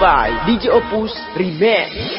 by DJ Opus Remix.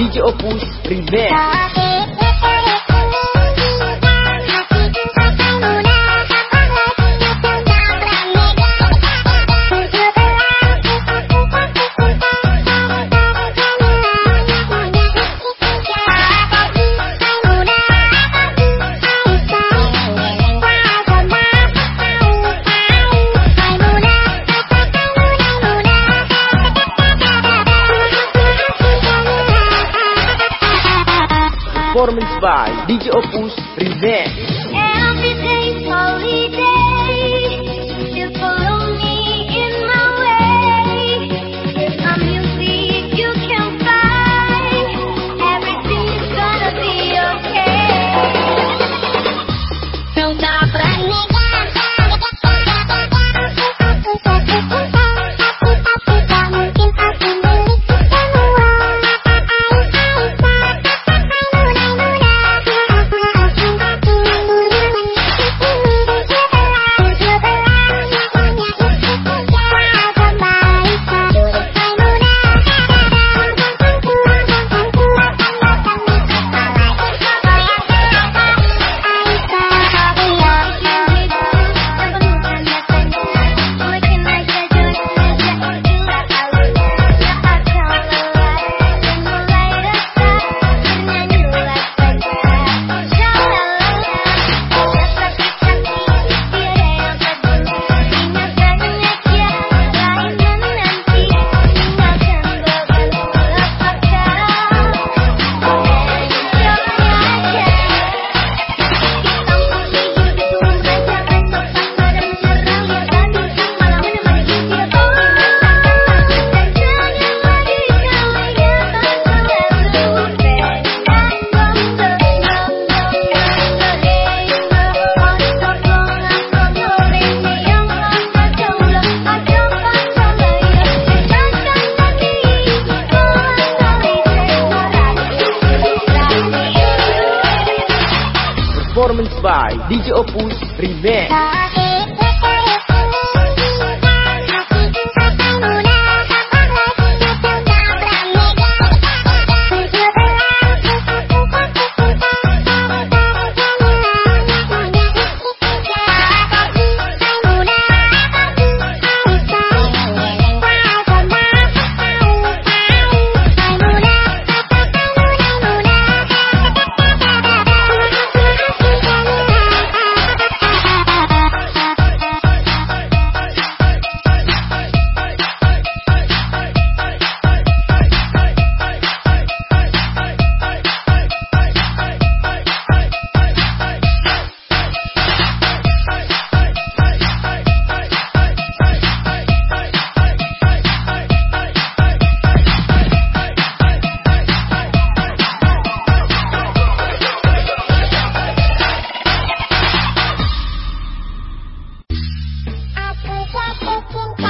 vídeo Opus Primeiro. Performance by DJ Opus Present. Vídeo Opus Primeiro. 天空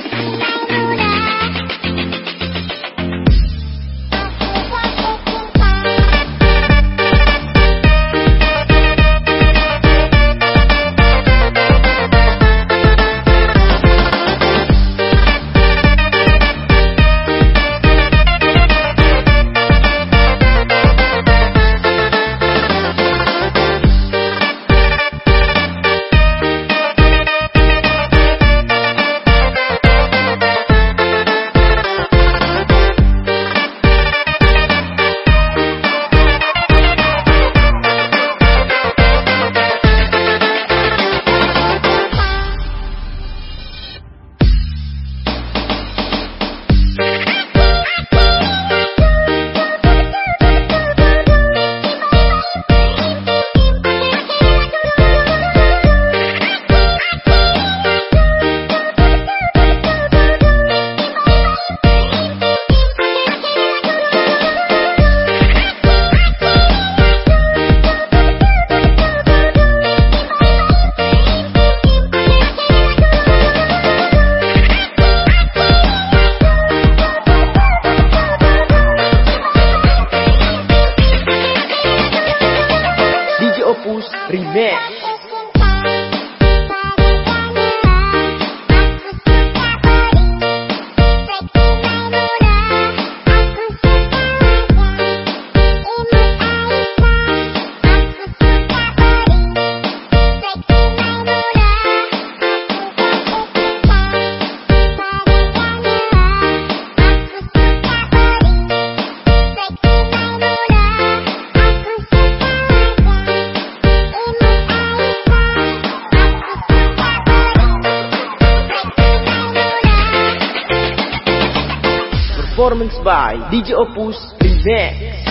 By DJ Opus Remix.